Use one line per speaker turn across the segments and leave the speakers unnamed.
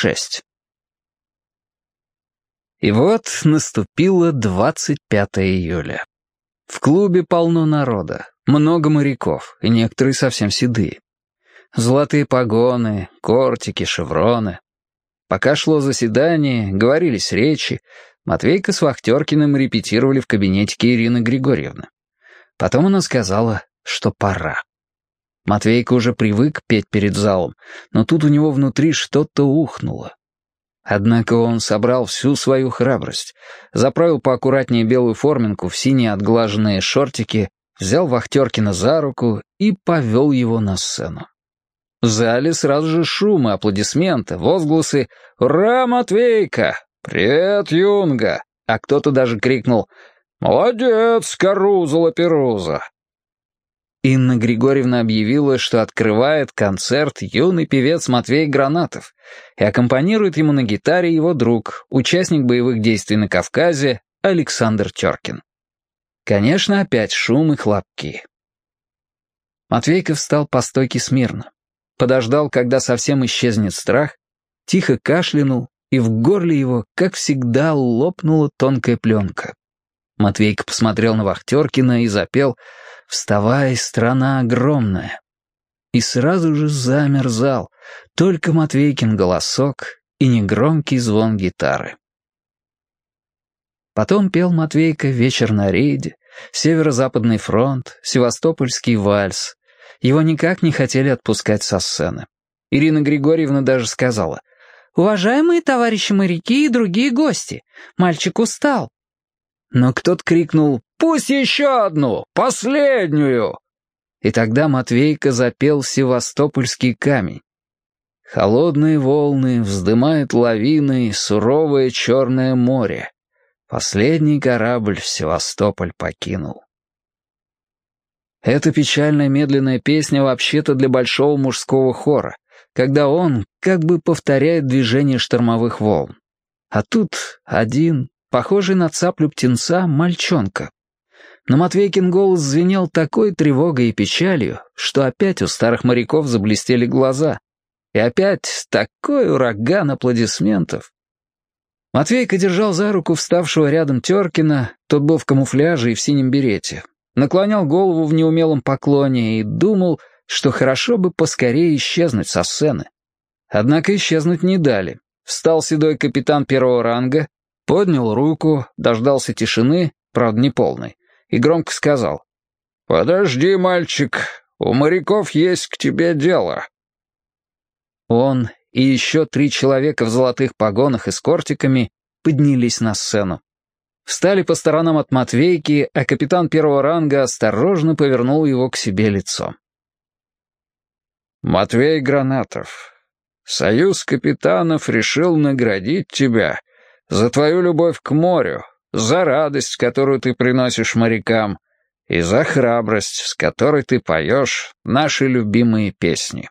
шесть. И вот наступило 25 июля. В клубе полно народа, много моряков, и некоторые совсем седые. Золотые погоны, кортики, шевроны. Пока шло заседание, говорились речи, Матвейка с Вахтеркиным репетировали в кабинетике Ирины Григорьевны. Потом она сказала, что пора. Матвейка уже привык петь перед залом, но тут у него внутри что-то ухнуло. Однако он собрал всю свою храбрость, заправил поаккуратнее белую форминку в синие отглаженные шортики, взял Вахтеркина за руку и повел его на сцену. В зале сразу же шумы, аплодисменты, возгласы «Ура, Матвейка! Привет, Юнга!» А кто-то даже крикнул «Молодец, Каруза-Лаперуза!» Инна Григорьевна объявила, что открывает концерт юный певец Матвей Гранатов и аккомпанирует ему на гитаре его друг, участник боевых действий на Кавказе Александр Теркин. Конечно, опять шум и хлопки. Матвейка встал по стойке смирно, подождал, когда совсем исчезнет страх, тихо кашлянул, и в горле его, как всегда, лопнула тонкая пленка. Матвейка посмотрел на Вахтеркина и запел «Вставай, страна огромная». И сразу же замер зал, только Матвейкин голосок и негромкий звон гитары. Потом пел Матвейка «Вечер на рейде», «Северо-западный фронт», «Севастопольский вальс». Его никак не хотели отпускать со сцены. Ирина Григорьевна даже сказала «Уважаемые товарищи моряки и другие гости, мальчик устал, но кто-то крикнул «Пусть еще одну! Последнюю!» И тогда Матвейка запел «Севастопольский камень». Холодные волны вздымают лавиной суровое черное море. Последний корабль в Севастополь покинул. Эта печальная медленная песня вообще-то для большого мужского хора, когда он как бы повторяет движение штормовых волн. А тут один, похожий на цаплю птенца, мальчонка. Но Матвейкин голос звенел такой тревогой и печалью, что опять у старых моряков заблестели глаза. И опять такой ураган аплодисментов. Матвейка держал за руку вставшего рядом Теркина, тот был в камуфляже и в синем берете, наклонял голову в неумелом поклоне и думал, что хорошо бы поскорее исчезнуть со сцены. Однако исчезнуть не дали. Встал седой капитан первого ранга, Поднял руку, дождался тишины, правда неполной, и громко сказал. «Подожди, мальчик, у моряков есть к тебе дело». Он и еще три человека в золотых погонах и с кортиками поднялись на сцену. Встали по сторонам от Матвейки, а капитан первого ранга осторожно повернул его к себе лицом. «Матвей Гранатов, союз капитанов решил наградить тебя за твою любовь к морю, за радость, которую ты приносишь морякам, и за храбрость, с которой ты поешь наши любимые песни.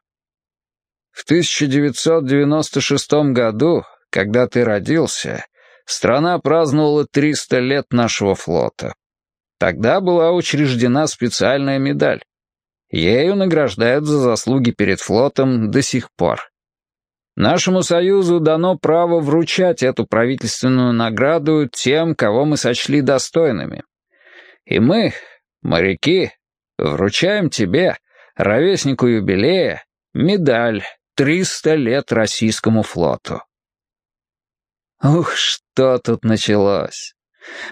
В 1996 году, когда ты родился, страна праздновала 300 лет нашего флота. Тогда была учреждена специальная медаль. Ею награждают за заслуги перед флотом до сих пор. Нашему союзу дано право вручать эту правительственную награду тем, кого мы сочли достойными. И мы, моряки, вручаем тебе, ровеснику юбилея, медаль «300 лет российскому флоту». Ух, что тут началось.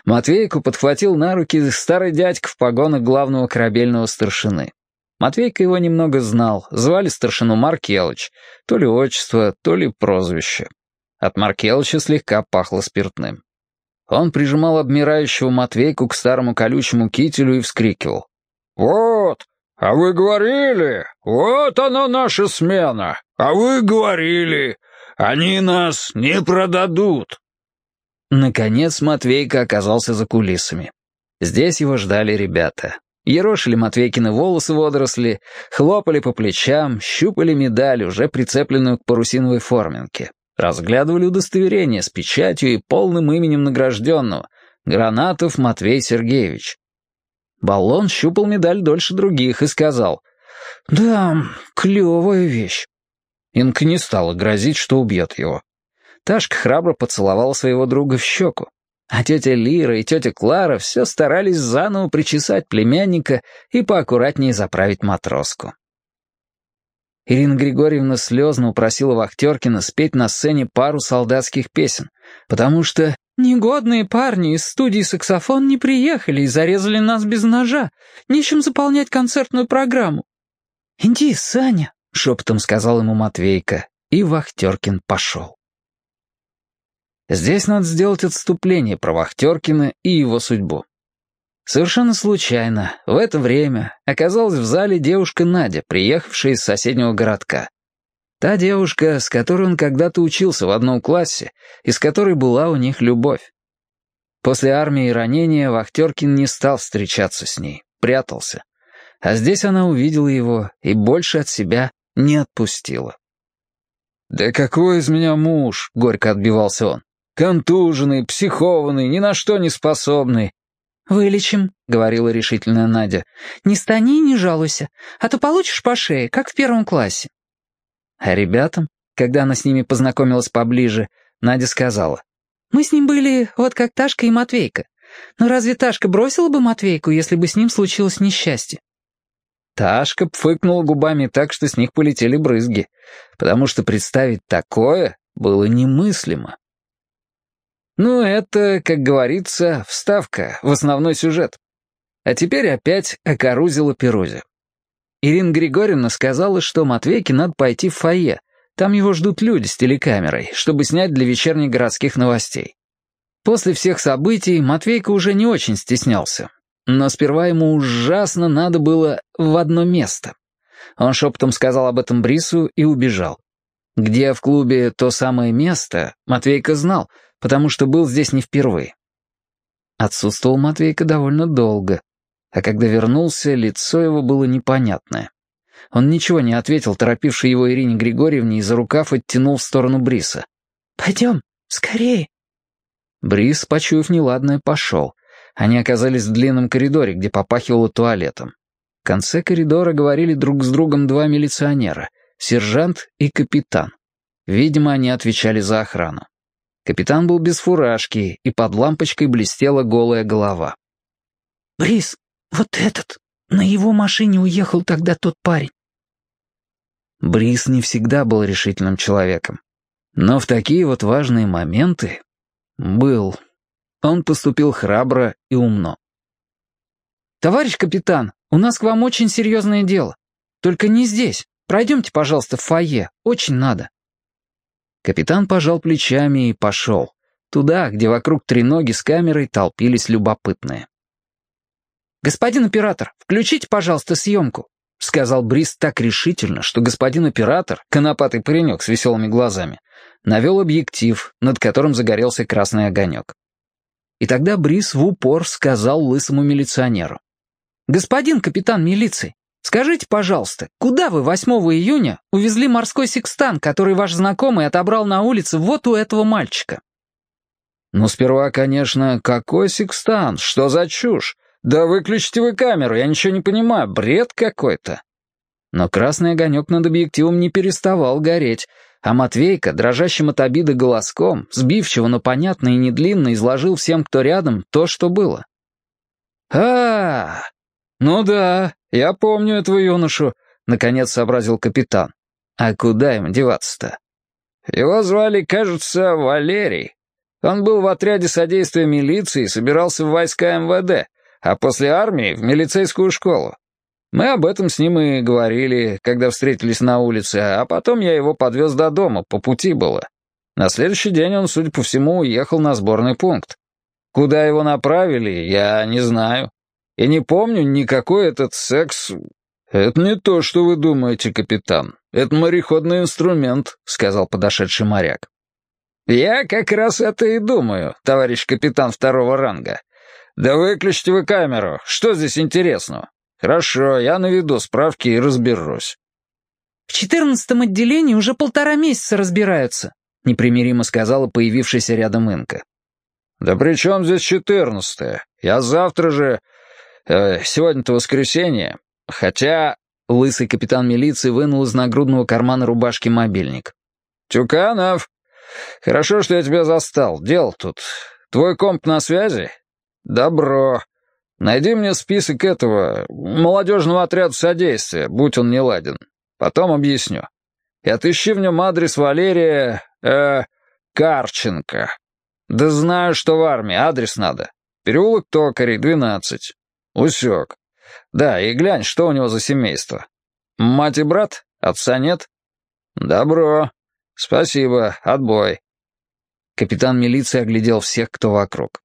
Матвейку подхватил на руки старый дядька в погонах главного корабельного старшины. Матвейка его немного знал, звали старшину Маркелыч, то ли отчество, то ли прозвище. От Маркелыча слегка пахло спиртным. Он прижимал обмирающего Матвейку к старому колючему кителю и вскрикивал. «Вот, а вы говорили, вот она наша смена, а вы говорили, они нас не продадут». Наконец Матвейка оказался за кулисами. Здесь его ждали ребята. Ерошили Матвейкины волосы водоросли, хлопали по плечам, щупали медаль, уже прицепленную к парусиновой форменке. Разглядывали удостоверение с печатью и полным именем награжденного — Гранатов Матвей Сергеевич. Баллон щупал медаль дольше других и сказал «Да, клевая вещь». Инка не стала грозить, что убьет его. Ташка храбро поцеловала своего друга в щеку. А тетя Лира и тетя Клара все старались заново причесать племянника и поаккуратнее заправить матроску. Ирина Григорьевна слезно упросила Вахтеркина спеть на сцене пару солдатских песен, потому что «негодные парни из студии «Саксофон» не приехали и зарезали нас без ножа, нечем заполнять концертную программу». «Иди, Саня», — шепотом сказал ему Матвейка, и Вахтеркин пошел. Здесь надо сделать отступление про Вахтеркина и его судьбу. Совершенно случайно, в это время, оказалась в зале девушка Надя, приехавшая из соседнего городка. Та девушка, с которой он когда-то учился в одном классе, и с которой была у них любовь. После армии и ранения Вахтеркин не стал встречаться с ней, прятался. А здесь она увидела его и больше от себя не отпустила. «Да какой из меня муж?» — горько отбивался он. Контуженный, психованный, ни на что не способный.
«Вылечим», — говорила решительная Надя. «Не стани и не жалуйся, а то получишь по шее, как в первом классе».
А ребятам, когда она с ними познакомилась поближе, Надя сказала.
«Мы с ним были вот как Ташка и Матвейка. Но разве Ташка бросила бы Матвейку, если бы с ним случилось несчастье?»
Ташка пфыкнула губами так, что с них полетели брызги, потому что представить такое было немыслимо. Ну, это, как говорится, вставка в основной сюжет. А теперь опять о Карузе-Лаперузе. Ирина Григорьевна сказала, что Матвейке надо пойти в фойе. Там его ждут люди с телекамерой, чтобы снять для вечерних городских новостей. После всех событий Матвейка уже не очень стеснялся. Но сперва ему ужасно надо было в одно место. Он шепотом сказал об этом Брису и убежал. Где в клубе то самое место, Матвейка знал — потому что был здесь не впервые. Отсутствовал Матвейка довольно долго, а когда вернулся, лицо его было непонятное. Он ничего не ответил, торопившей его Ирине Григорьевне, и за рукав оттянул в сторону Бриса.
«Пойдем, скорее!»
Брис, почуяв неладное, пошел. Они оказались в длинном коридоре, где попахивало туалетом. В конце коридора говорили друг с другом два милиционера — сержант и капитан. Видимо, они отвечали за охрану. Капитан был без фуражки, и под лампочкой блестела голая голова.
«Брис, вот этот, на его машине уехал тогда тот парень».
Брис не всегда был решительным человеком. Но в такие вот важные моменты был. Он поступил храбро и умно.
«Товарищ капитан, у нас к вам очень серьезное дело. Только не здесь. Пройдемте, пожалуйста, в фойе. Очень надо».
Капитан пожал плечами и пошел. Туда, где вокруг треноги с камерой толпились любопытные.
«Господин оператор, включите, пожалуйста, съемку», — сказал Брис так решительно, что господин оператор, конопатый паренек с веселыми глазами, навел объектив, над которым загорелся красный огонек. И тогда Брис в упор сказал лысому милиционеру. «Господин капитан милиции, Скажите, пожалуйста, куда вы 8 июня увезли морской секстан, который ваш знакомый отобрал на улице вот у этого мальчика?»
«Ну, сперва, конечно, какой секстан? Что за чушь? Да выключите вы камеру, я ничего не понимаю, бред какой-то». Но красный огонек над объективом не переставал гореть, а Матвейка, дрожащим от обиды голоском, сбивчиво, но понятно и недлинно изложил всем, кто рядом, то, что было. а, -а ну да, «Я помню этого юношу», — наконец сообразил капитан. «А куда им деваться-то?» «Его звали, кажется, Валерий. Он был в отряде содействия милиции и собирался в войска МВД, а после армии — в милицейскую школу. Мы об этом с ним и говорили, когда встретились на улице, а потом я его подвез до дома, по пути было. На следующий день он, судя по всему, уехал на сборный пункт. Куда его направили, я не знаю. И не помню никакой этот секс... Это не то, что вы думаете, капитан. Это мореходный инструмент, сказал подошедший моряк. Я как раз это и думаю, товарищ капитан второго ранга. Да выключите вы камеру, что здесь интересного? Хорошо, я наведу справки и разберусь.
В четырнадцатом отделении уже полтора месяца разбираются, непримиримо сказала появившаяся рядом Инка.
«Да при чем здесь четырнадцатое? Я завтра же... Э, сегодня-то воскресенье. Хотя...» Лысый капитан милиции вынул из нагрудного кармана рубашки мобильник. «Тюканов, Хорошо, что я тебя застал. Дел тут. Твой комп на связи? Добро. Найди мне список этого молодежного отряда содействия, будь он не ладен. Потом объясню. И отыщи в нем адрес Валерия... э... Карченко. Да знаю, что в армии, адрес надо. Переулок Токарей, 12. Усек. Да, и глянь, что у него за семейство. Мать и брат? Отца нет? Добро. Спасибо, отбой.
Капитан милиции оглядел всех, кто вокруг.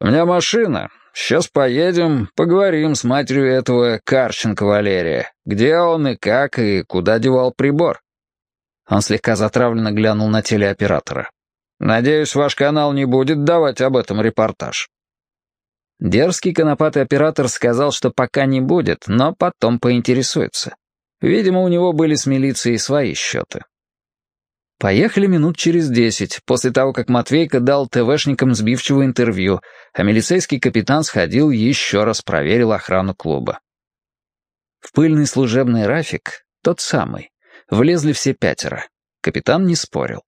«У меня машина. Сейчас поедем, поговорим с матерью этого Карченко Валерия. Где он и как, и куда девал прибор?»
Он слегка затравленно глянул на телеоператора.
«Надеюсь, ваш канал не будет давать об этом репортаж».
Дерзкий конопатый оператор сказал, что пока не будет, но потом поинтересуется. Видимо, у него были с милицией свои счеты. Поехали минут через десять, после того, как Матвейка дал ТВшникам сбивчивое интервью, а милицейский капитан сходил и еще раз проверил охрану клуба. В пыльный служебный рафик, тот самый, влезли все пятеро. Капитан не спорил.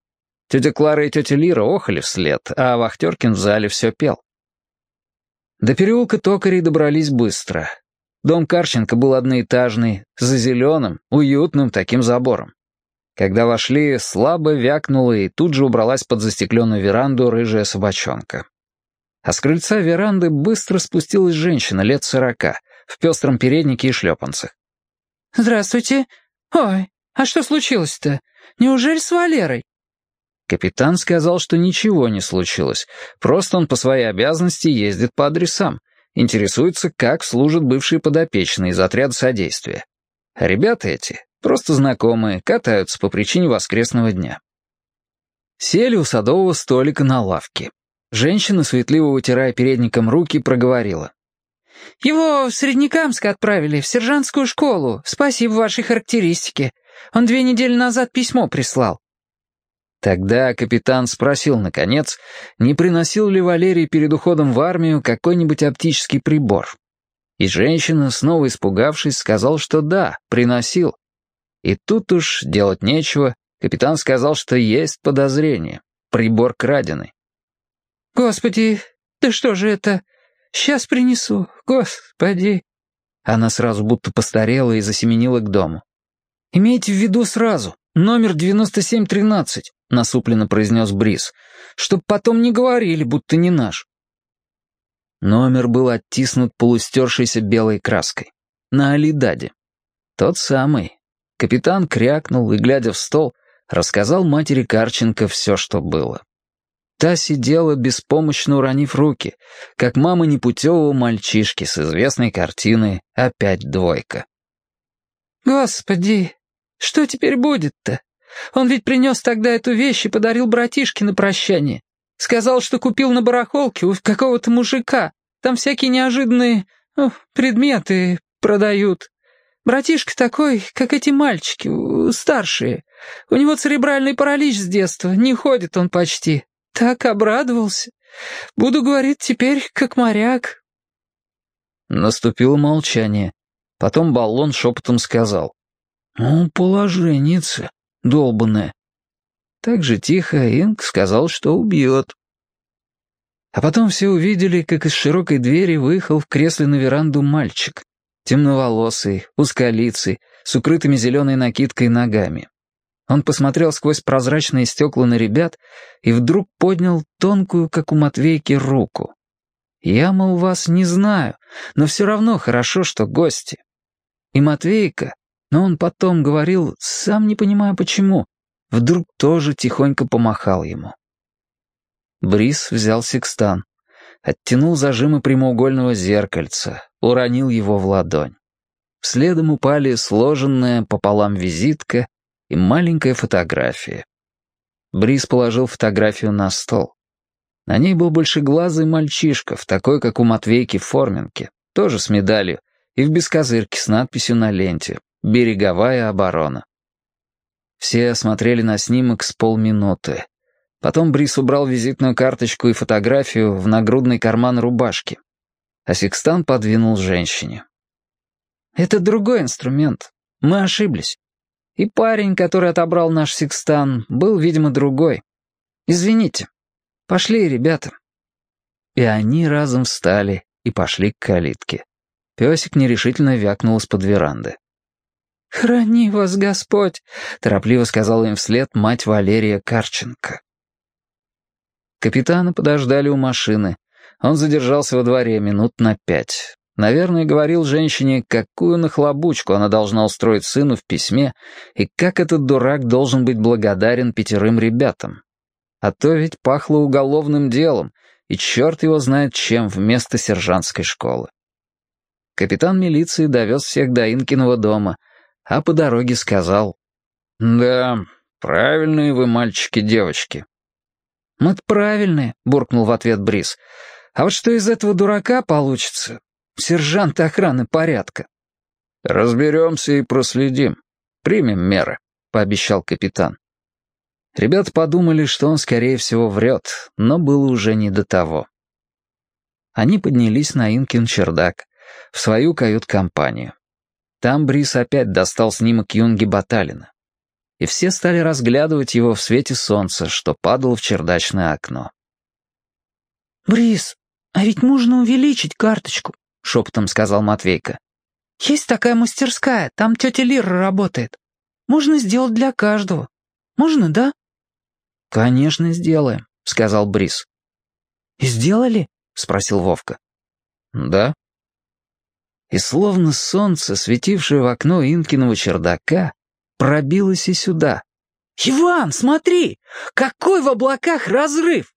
Тетя Клара и тетя Лира охали вслед, а Вахтеркин в зале все пел. До переулка токарей добрались быстро. Дом Карченко был одноэтажный, за зеленым, уютным таким забором. Когда вошли, слабо вякнула и тут же убралась под застекленную веранду рыжая собачонка. А с крыльца веранды быстро спустилась женщина лет сорока, в пестром переднике и шлепанцах.
«Здравствуйте. Ой, а что случилось-то? Неужели с Валерой?»
Капитан сказал, что ничего не случилось, просто он по своей обязанности ездит по адресам, интересуется, как служат бывшие подопечные из отряда содействия. Ребята эти Просто знакомые, катаются по причине воскресного дня. Сели у садового столика на лавке. Женщина, светливо вытирая передником руки, проговорила.
«Его в Среднекамск отправили, в сержантскую школу. Спасибо вашей характеристике. Он две недели назад письмо прислал».
Тогда капитан спросил, наконец, не приносил ли Валерий перед уходом в армию какой-нибудь оптический прибор. И женщина, снова испугавшись, сказал, что да, приносил. И тут уж делать нечего, капитан сказал, что есть подозрение. Прибор краденый.
«Господи, да что же это? Сейчас принесу, господи!»
Она сразу будто постарела и засеменила к дому. «Имейте в виду сразу, номер 9713», — насупленно произнес Брис, «чтоб потом не говорили, будто не наш». Номер был оттиснут полустершейся белой краской. На Алидаде. Тот самый, Капитан крякнул и, глядя в стол, рассказал матери Карченко все, что было. Та сидела, беспомощно уронив руки, как мама непутевого мальчишки с известной картины «Опять двойка».
«Господи, что теперь будет-то? Он ведь принес тогда эту вещь и подарил братишке на прощание. Сказал, что купил на барахолке у какого-то мужика. Там всякие неожиданные ну, предметы продают. Братишка такой, как эти мальчики, старшие. У него церебральный паралич с детства, не ходит он почти. Так обрадовался. Буду говорить теперь, как моряк».
Наступило молчание. Потом баллон шепотом сказал. «Ну, положенница, долбанная». Так же тихо Инг сказал, что убьет. А потом все увидели, как из широкой двери выехал в кресле на веранду мальчик темноволосый, узколицый, с укрытыми зеленой накидкой ногами. Он посмотрел сквозь прозрачные стекла на ребят и вдруг поднял тонкую, как у Матвейки, руку. «Я, мол, вас не знаю, но все равно хорошо, что гости». И Матвейка, но он потом говорил, сам не понимая почему, вдруг тоже тихонько помахал ему. Брис взял секстан, оттянул зажимы прямоугольного зеркальца, уронил его в ладонь. Следом упали сложенная пополам визитка и маленькая фотография. Брис положил фотографию на стол. На ней был большеглазый мальчишка, в такой, как у Матвейки, форменке, тоже с медалью, и в бескозырке с надписью на ленте «Береговая оборона». Все смотрели на снимок с полминуты. Потом Брис убрал визитную карточку и фотографию в нагрудный карман рубашки а секстан подвинул женщине. «Это другой инструмент. Мы ошиблись. И парень, который отобрал наш секстан, был, видимо, другой. Извините. Пошли, ребята». И они разом встали и пошли к калитке. Песик нерешительно вякнул из-под веранды.
«Храни вас Господь», —
торопливо сказала им вслед мать Валерия Карченко. Капитана подождали у машины. Он задержался во дворе минут на пять. Наверное, говорил женщине, какую нахлобучку она должна устроить сыну в письме и как этот дурак должен быть благодарен пятерым ребятам. А то ведь пахло уголовным делом, и черт его знает чем вместо сержантской школы. Капитан милиции довез всех до Инкиного дома, а по дороге сказал, «Да, правильные вы мальчики-девочки».
«Мы-то правильные», — буркнул в ответ Брис. «А вот что из этого дурака получится? Сержант охраны порядка».
«Разберемся и проследим. Примем меры», — пообещал капитан.
Ребята подумали, что он, скорее всего, врет, но было уже не до того. Они поднялись на Инкин чердак, в свою кают-компанию. Там Брис опять достал снимок Юнги Баталина. И все стали разглядывать его в свете солнца, что падало в чердачное окно.
«Брис, а ведь можно увеличить карточку», — шепотом сказал Матвейка. «Есть такая мастерская, там тетя Лира работает. Можно сделать для каждого. Можно, да?»
«Конечно, сделаем», — сказал Брис.
«И сделали?» — спросил Вовка.
«Да».
И словно солнце, светившее в окно Инкиного чердака, пробилось и сюда.
«Иван, смотри! Какой в облаках разрыв!»